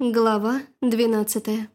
Глава 12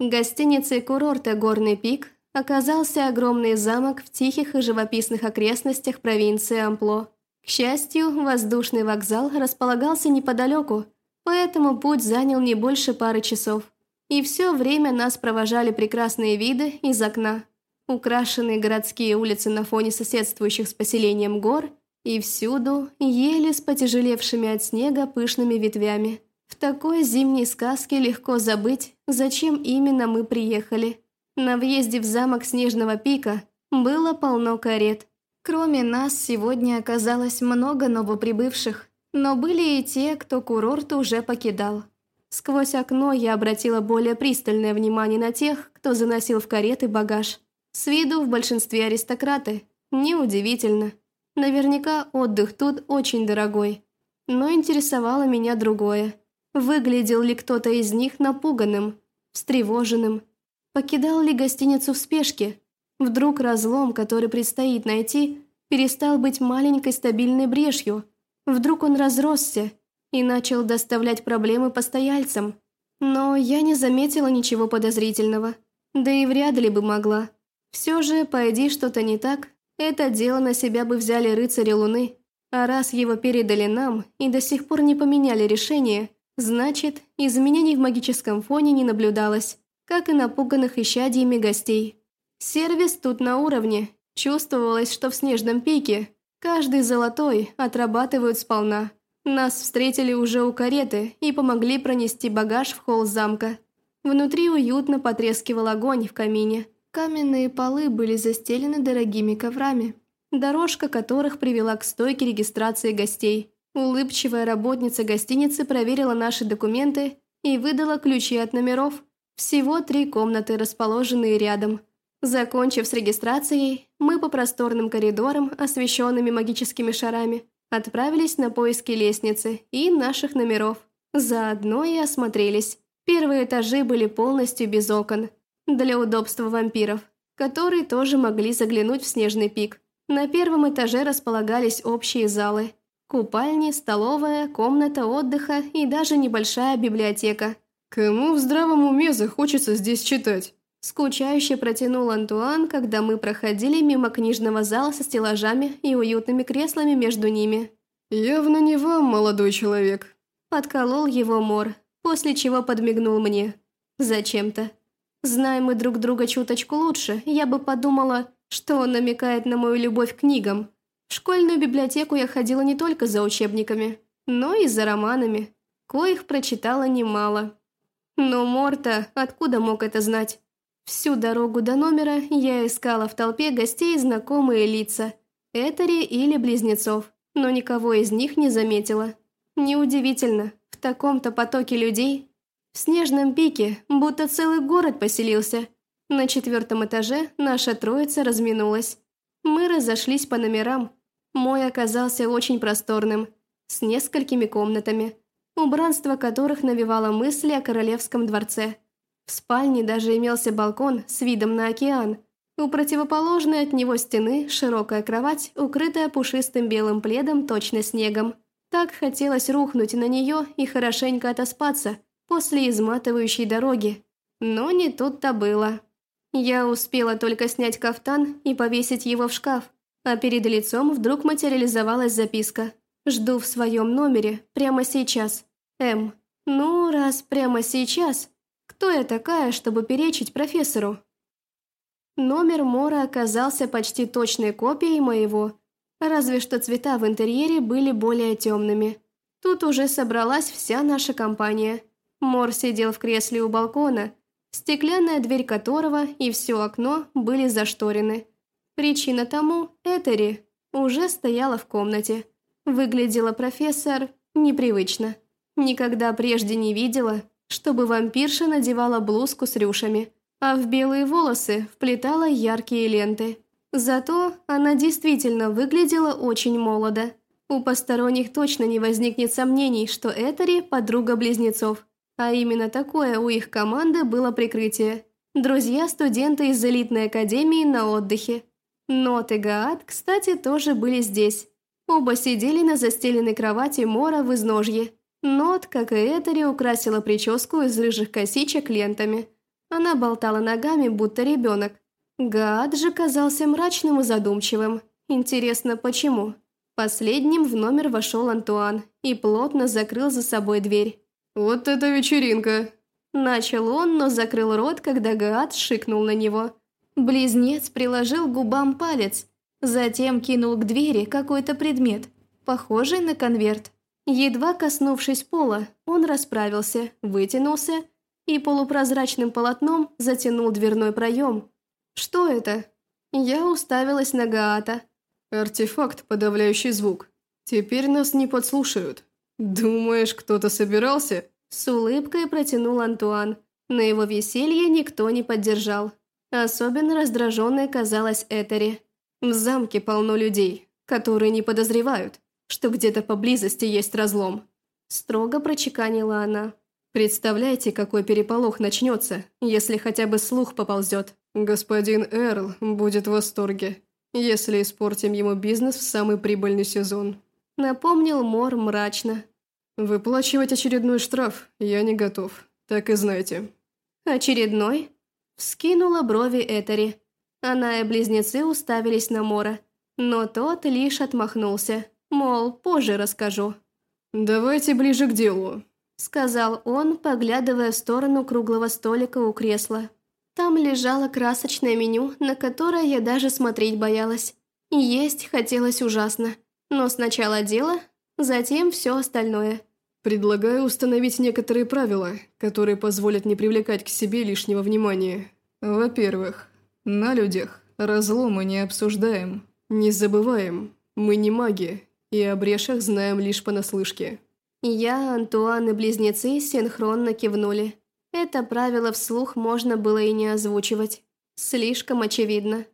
Гостиницей курорта «Горный пик» оказался огромный замок в тихих и живописных окрестностях провинции Ампло. К счастью, воздушный вокзал располагался неподалеку, поэтому путь занял не больше пары часов. И все время нас провожали прекрасные виды из окна. Украшенные городские улицы на фоне соседствующих с поселением гор и всюду ели с потяжелевшими от снега пышными ветвями. В такой зимней сказке легко забыть, зачем именно мы приехали. На въезде в замок Снежного пика было полно карет. Кроме нас сегодня оказалось много новоприбывших, но были и те, кто курорт уже покидал. Сквозь окно я обратила более пристальное внимание на тех, кто заносил в кареты багаж. С виду в большинстве аристократы. Неудивительно. Наверняка отдых тут очень дорогой. Но интересовало меня другое. Выглядел ли кто-то из них напуганным, встревоженным? Покидал ли гостиницу в спешке? Вдруг разлом, который предстоит найти, перестал быть маленькой стабильной брешью? Вдруг он разросся и начал доставлять проблемы постояльцам? Но я не заметила ничего подозрительного. Да и вряд ли бы могла. Все же, пойди что-то не так, это дело на себя бы взяли рыцари Луны. А раз его передали нам и до сих пор не поменяли решение, Значит, изменений в магическом фоне не наблюдалось, как и напуганных исчадиями гостей. Сервис тут на уровне. Чувствовалось, что в снежном пике каждый золотой отрабатывают сполна. Нас встретили уже у кареты и помогли пронести багаж в холл замка. Внутри уютно потрескивал огонь в камине. Каменные полы были застелены дорогими коврами, дорожка которых привела к стойке регистрации гостей. Улыбчивая работница гостиницы проверила наши документы и выдала ключи от номеров. Всего три комнаты, расположенные рядом. Закончив с регистрацией, мы по просторным коридорам, освещенными магическими шарами, отправились на поиски лестницы и наших номеров. Заодно и осмотрелись. Первые этажи были полностью без окон, для удобства вампиров, которые тоже могли заглянуть в снежный пик. На первом этаже располагались общие залы – Купальни, столовая, комната отдыха и даже небольшая библиотека. «Кому в здравом уме захочется здесь читать?» Скучающе протянул Антуан, когда мы проходили мимо книжного зала со стеллажами и уютными креслами между ними. «Явно не вам, молодой человек». Подколол его Мор, после чего подмигнул мне. Зачем-то. Зная мы друг друга чуточку лучше, я бы подумала, что он намекает на мою любовь к книгам. Школьную библиотеку я ходила не только за учебниками, но и за романами, коих прочитала немало. Но Морта откуда мог это знать? Всю дорогу до номера я искала в толпе гостей знакомые лица, Этери или близнецов, но никого из них не заметила. Неудивительно, в таком-то потоке людей в снежном пике будто целый город поселился. На четвертом этаже наша троица разминулась. Мы разошлись по номерам. Мой оказался очень просторным, с несколькими комнатами, убранство которых навевало мысли о королевском дворце. В спальне даже имелся балкон с видом на океан. У противоположной от него стены широкая кровать, укрытая пушистым белым пледом точно снегом. Так хотелось рухнуть на нее и хорошенько отоспаться после изматывающей дороги. Но не тут-то было. Я успела только снять кафтан и повесить его в шкаф, а перед лицом вдруг материализовалась записка. «Жду в своем номере прямо сейчас. М. Ну, раз прямо сейчас, кто я такая, чтобы перечить профессору?» Номер Мора оказался почти точной копией моего, разве что цвета в интерьере были более темными. Тут уже собралась вся наша компания. Мор сидел в кресле у балкона, стеклянная дверь которого и все окно были зашторены. Причина тому – Этери уже стояла в комнате. Выглядела профессор непривычно. Никогда прежде не видела, чтобы вампирша надевала блузку с рюшами, а в белые волосы вплетала яркие ленты. Зато она действительно выглядела очень молодо. У посторонних точно не возникнет сомнений, что Этери – подруга близнецов. А именно такое у их команды было прикрытие. Друзья-студенты из элитной академии на отдыхе. Нот и Гаат, кстати, тоже были здесь. Оба сидели на застеленной кровати Мора в изножье. Нот, как и Этери, украсила прическу из рыжих косичек лентами. Она болтала ногами, будто ребенок. Гад же казался мрачным и задумчивым. Интересно, почему? Последним в номер вошел Антуан и плотно закрыл за собой дверь. «Вот это вечеринка!» Начал он, но закрыл рот, когда Гаат шикнул на него. Близнец приложил губам палец, затем кинул к двери какой-то предмет, похожий на конверт. Едва коснувшись пола, он расправился, вытянулся и полупрозрачным полотном затянул дверной проем. «Что это?» Я уставилась на Гаата. «Артефакт, подавляющий звук. Теперь нас не подслушают. Думаешь, кто-то собирался?» С улыбкой протянул Антуан. На его веселье никто не поддержал. Особенно раздраженной казалась Этери. В замке полно людей, которые не подозревают, что где-то поблизости есть разлом. Строго прочеканила она. Представляете, какой переполох начнется, если хотя бы слух поползет. Господин Эрл будет в восторге, если испортим ему бизнес в самый прибыльный сезон. Напомнил Мор мрачно. Выплачивать очередной штраф я не готов, так и знайте. Очередной? Вскинула брови Этери. Она и близнецы уставились на Мора, но тот лишь отмахнулся, мол, позже расскажу. «Давайте ближе к делу», — сказал он, поглядывая в сторону круглого столика у кресла. Там лежало красочное меню, на которое я даже смотреть боялась. Есть хотелось ужасно. Но сначала дело, затем все остальное. Предлагаю установить некоторые правила, которые позволят не привлекать к себе лишнего внимания. Во-первых, на людях разломы не обсуждаем. Не забываем, мы не маги, и о брешах знаем лишь понаслышке. Я, Антуан и близнецы синхронно кивнули. Это правило вслух можно было и не озвучивать. Слишком очевидно.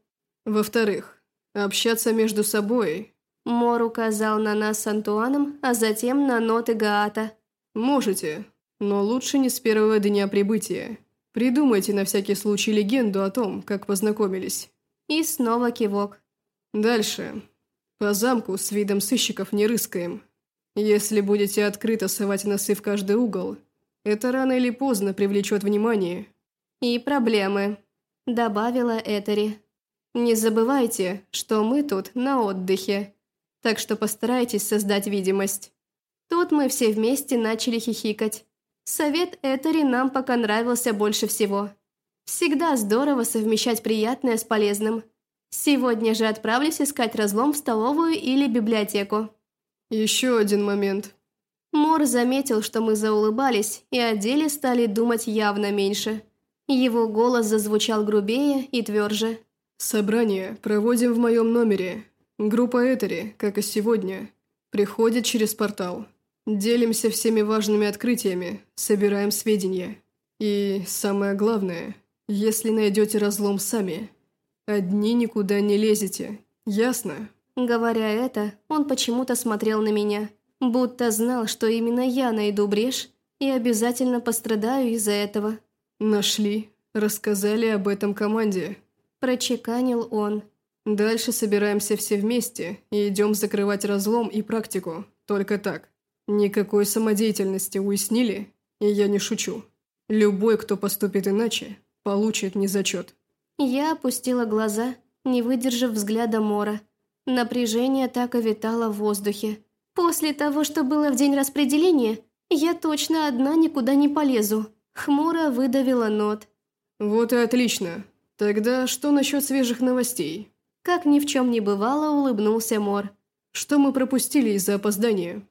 Во-вторых, общаться между собой Мор указал на нас с Антуаном, а затем на ноты Гаата. «Можете, но лучше не с первого дня прибытия. Придумайте на всякий случай легенду о том, как познакомились». И снова кивок. «Дальше. По замку с видом сыщиков не рыскаем. Если будете открыто совать носы в каждый угол, это рано или поздно привлечет внимание». «И проблемы», — добавила Этери. «Не забывайте, что мы тут на отдыхе так что постарайтесь создать видимость». Тут мы все вместе начали хихикать. Совет Этери нам пока нравился больше всего. Всегда здорово совмещать приятное с полезным. Сегодня же отправлюсь искать разлом в столовую или библиотеку. Еще один момент. Мор заметил, что мы заулыбались, и о деле стали думать явно меньше. Его голос зазвучал грубее и тверже. «Собрание проводим в моем номере. Группа Этери, как и сегодня, приходит через портал. Делимся всеми важными открытиями, собираем сведения. И самое главное, если найдете разлом сами, одни никуда не лезете, ясно? Говоря это, он почему-то смотрел на меня, будто знал, что именно я найду брешь и обязательно пострадаю из-за этого. Нашли, рассказали об этом команде. Прочеканил он. Дальше собираемся все вместе и идем закрывать разлом и практику. Только так. Никакой самодеятельности, уяснили? И я не шучу. Любой, кто поступит иначе, получит незачет. Я опустила глаза, не выдержав взгляда Мора. Напряжение так и витало в воздухе. После того, что было в день распределения, я точно одна никуда не полезу. Хмуро выдавила нот. Вот и отлично. Тогда что насчет свежих новостей? Как ни в чем не бывало, улыбнулся Мор. «Что мы пропустили из-за опоздания?»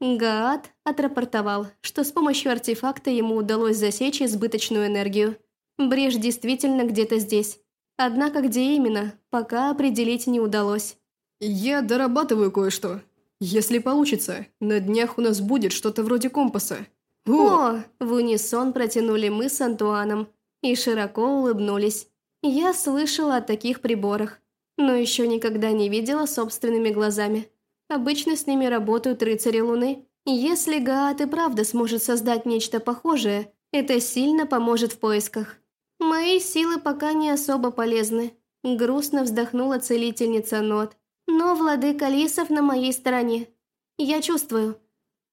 Гаат отрапортовал, что с помощью артефакта ему удалось засечь избыточную энергию. Брешь действительно где-то здесь. Однако где именно, пока определить не удалось. «Я дорабатываю кое-что. Если получится, на днях у нас будет что-то вроде компаса». «О!», О В унисон протянули мы с Антуаном и широко улыбнулись. Я слышала о таких приборах но еще никогда не видела собственными глазами. Обычно с ними работают рыцари Луны. Если Гаат и правда сможет создать нечто похожее, это сильно поможет в поисках. Мои силы пока не особо полезны. Грустно вздохнула целительница Нот. Но владыка Лисов на моей стороне. Я чувствую.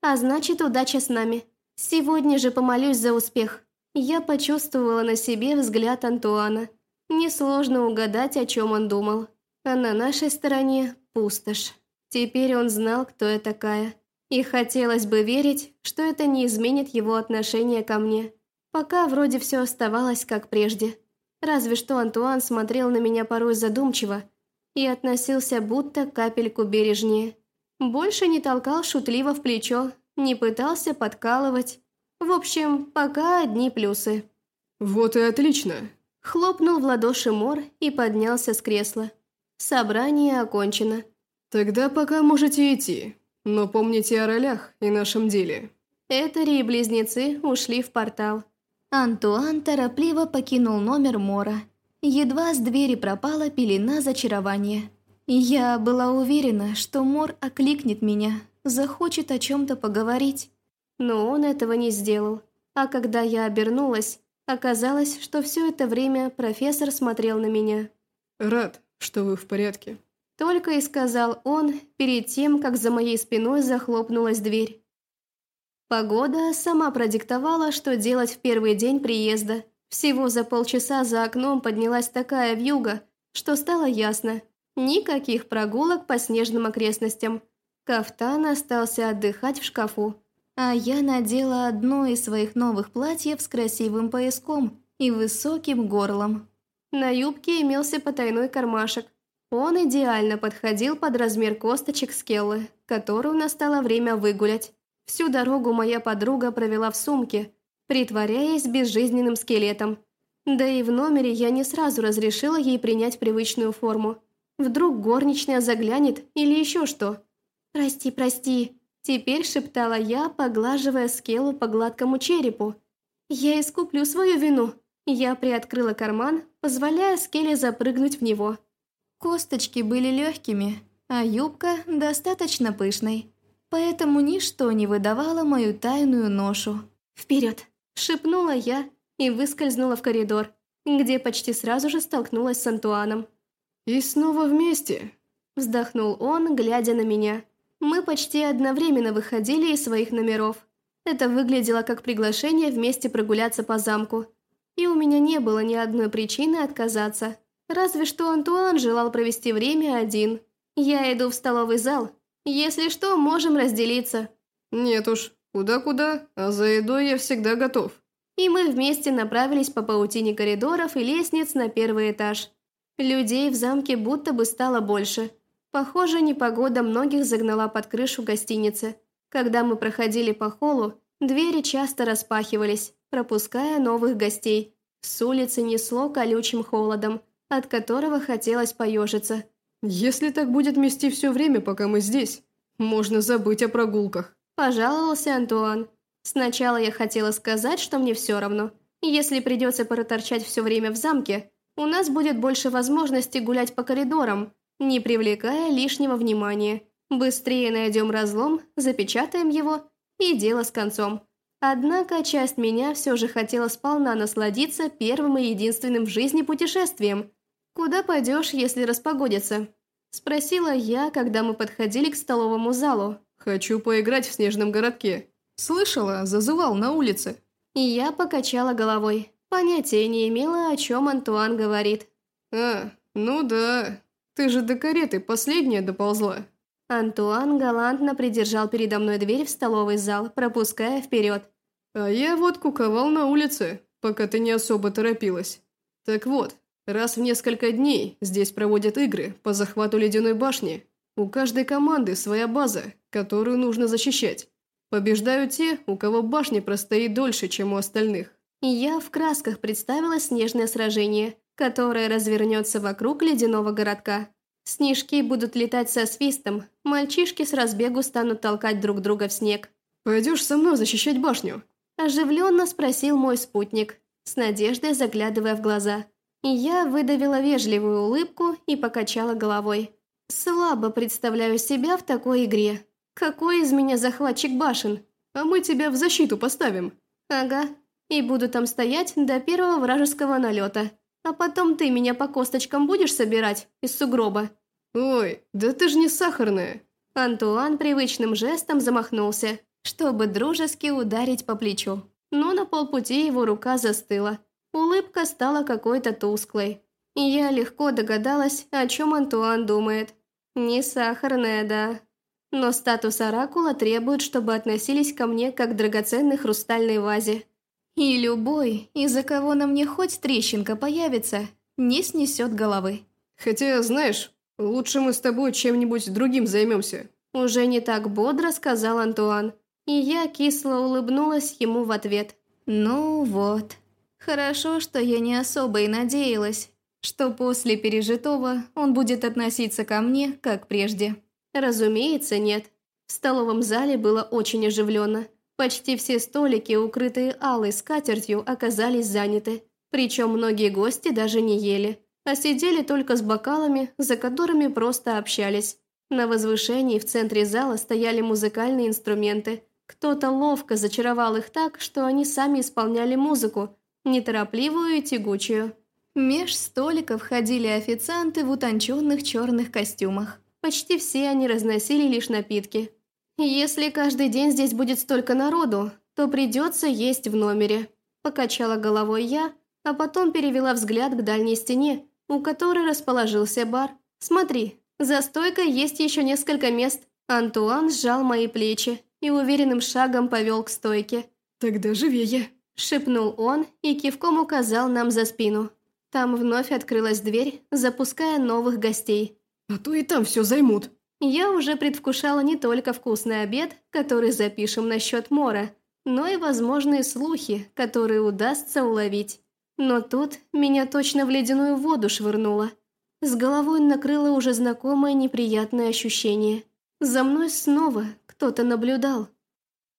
А значит, удача с нами. Сегодня же помолюсь за успех. Я почувствовала на себе взгляд Антуана. Несложно угадать, о чем он думал. А на нашей стороне пустошь. Теперь он знал, кто я такая. И хотелось бы верить, что это не изменит его отношение ко мне. Пока вроде все оставалось как прежде. Разве что Антуан смотрел на меня порой задумчиво и относился будто капельку бережнее. Больше не толкал шутливо в плечо, не пытался подкалывать. В общем, пока одни плюсы. «Вот и отлично!» Хлопнул в ладоши Мор и поднялся с кресла. Собрание окончено. «Тогда пока можете идти, но помните о ролях и нашем деле». Этери и близнецы ушли в портал. Антуан торопливо покинул номер Мора. Едва с двери пропала пелена зачарования. Я была уверена, что Мор окликнет меня, захочет о чем-то поговорить. Но он этого не сделал. А когда я обернулась, оказалось, что все это время профессор смотрел на меня. «Рад, что вы в порядке», — только и сказал он перед тем, как за моей спиной захлопнулась дверь. Погода сама продиктовала, что делать в первый день приезда. Всего за полчаса за окном поднялась такая вьюга, что стало ясно. Никаких прогулок по снежным окрестностям. Кафтан остался отдыхать в шкафу. А я надела одно из своих новых платьев с красивым пояском и высоким горлом. На юбке имелся потайной кармашек. Он идеально подходил под размер косточек скеллы, которую настало время выгулять. Всю дорогу моя подруга провела в сумке, притворяясь безжизненным скелетом. Да и в номере я не сразу разрешила ей принять привычную форму. Вдруг горничная заглянет или еще что. «Прости, прости», – теперь шептала я, поглаживая скелу по гладкому черепу. «Я искуплю свою вину». Я приоткрыла карман, позволяя скеле запрыгнуть в него. Косточки были легкими, а юбка достаточно пышной поэтому ничто не выдавало мою тайную ношу. «Вперед!» – шепнула я и выскользнула в коридор, где почти сразу же столкнулась с Антуаном. «И снова вместе!» – вздохнул он, глядя на меня. Мы почти одновременно выходили из своих номеров. Это выглядело как приглашение вместе прогуляться по замку. И у меня не было ни одной причины отказаться. Разве что Антуан желал провести время один. Я иду в столовый зал, если что, можем разделиться». «Нет уж, куда-куда, а за едой я всегда готов». И мы вместе направились по паутине коридоров и лестниц на первый этаж. Людей в замке будто бы стало больше. Похоже, непогода многих загнала под крышу гостиницы. Когда мы проходили по холлу, двери часто распахивались, пропуская новых гостей. С улицы несло колючим холодом, от которого хотелось поежиться. «Если так будет мести все время, пока мы здесь, можно забыть о прогулках», – пожаловался Антуан. «Сначала я хотела сказать, что мне все равно. Если придется проторчать все время в замке, у нас будет больше возможностей гулять по коридорам, не привлекая лишнего внимания. Быстрее найдем разлом, запечатаем его, и дело с концом». Однако часть меня все же хотела сполна насладиться первым и единственным в жизни путешествием – «Куда пойдешь, если распогодится?» Спросила я, когда мы подходили к столовому залу. «Хочу поиграть в снежном городке». «Слышала, зазывал на улице». И я покачала головой. Понятия не имела, о чем Антуан говорит. «А, ну да. Ты же до кареты последняя доползла». Антуан галантно придержал передо мной дверь в столовый зал, пропуская вперед. «А я вот куковал на улице, пока ты не особо торопилась. Так вот, Раз в несколько дней здесь проводят игры по захвату ледяной башни. У каждой команды своя база, которую нужно защищать. Побеждают те, у кого башня простоит дольше, чем у остальных. Я в красках представила снежное сражение, которое развернется вокруг ледяного городка. Снежки будут летать со свистом, мальчишки с разбегу станут толкать друг друга в снег. «Пойдешь со мной защищать башню?» Оживленно спросил мой спутник, с надеждой заглядывая в глаза. Я выдавила вежливую улыбку и покачала головой. Слабо представляю себя в такой игре. Какой из меня захватчик башен? А мы тебя в защиту поставим. Ага. И буду там стоять до первого вражеского налета. А потом ты меня по косточкам будешь собирать из сугроба. Ой, да ты ж не сахарная. Антуан привычным жестом замахнулся. чтобы дружески ударить по плечу. Но на полпути его рука застыла. Улыбка стала какой-то тусклой. И я легко догадалась, о чем Антуан думает. Не сахарная, да. Но статус оракула требует, чтобы относились ко мне как к драгоценной хрустальной вазе. И любой, из-за кого на мне хоть трещинка появится, не снесет головы. Хотя, знаешь, лучше мы с тобой чем-нибудь другим займемся. Уже не так бодро сказал Антуан. И я кисло улыбнулась ему в ответ. Ну вот. Хорошо, что я не особо и надеялась, что после пережитого он будет относиться ко мне, как прежде. Разумеется, нет. В столовом зале было очень оживленно. Почти все столики, укрытые алой скатертью, оказались заняты. Причем многие гости даже не ели, а сидели только с бокалами, за которыми просто общались. На возвышении в центре зала стояли музыкальные инструменты. Кто-то ловко зачаровал их так, что они сами исполняли музыку, неторопливую и тягучую. Меж столиков ходили официанты в утонченных черных костюмах. Почти все они разносили лишь напитки. «Если каждый день здесь будет столько народу, то придется есть в номере», – покачала головой я, а потом перевела взгляд к дальней стене, у которой расположился бар. «Смотри, за стойкой есть еще несколько мест». Антуан сжал мои плечи и уверенным шагом повел к стойке. «Тогда живее», – шепнул он и кивком указал нам за спину. Там вновь открылась дверь, запуская новых гостей. «А то и там все займут». Я уже предвкушала не только вкусный обед, который запишем на счет Мора, но и возможные слухи, которые удастся уловить. Но тут меня точно в ледяную воду швырнуло. С головой накрыло уже знакомое неприятное ощущение. За мной снова кто-то наблюдал.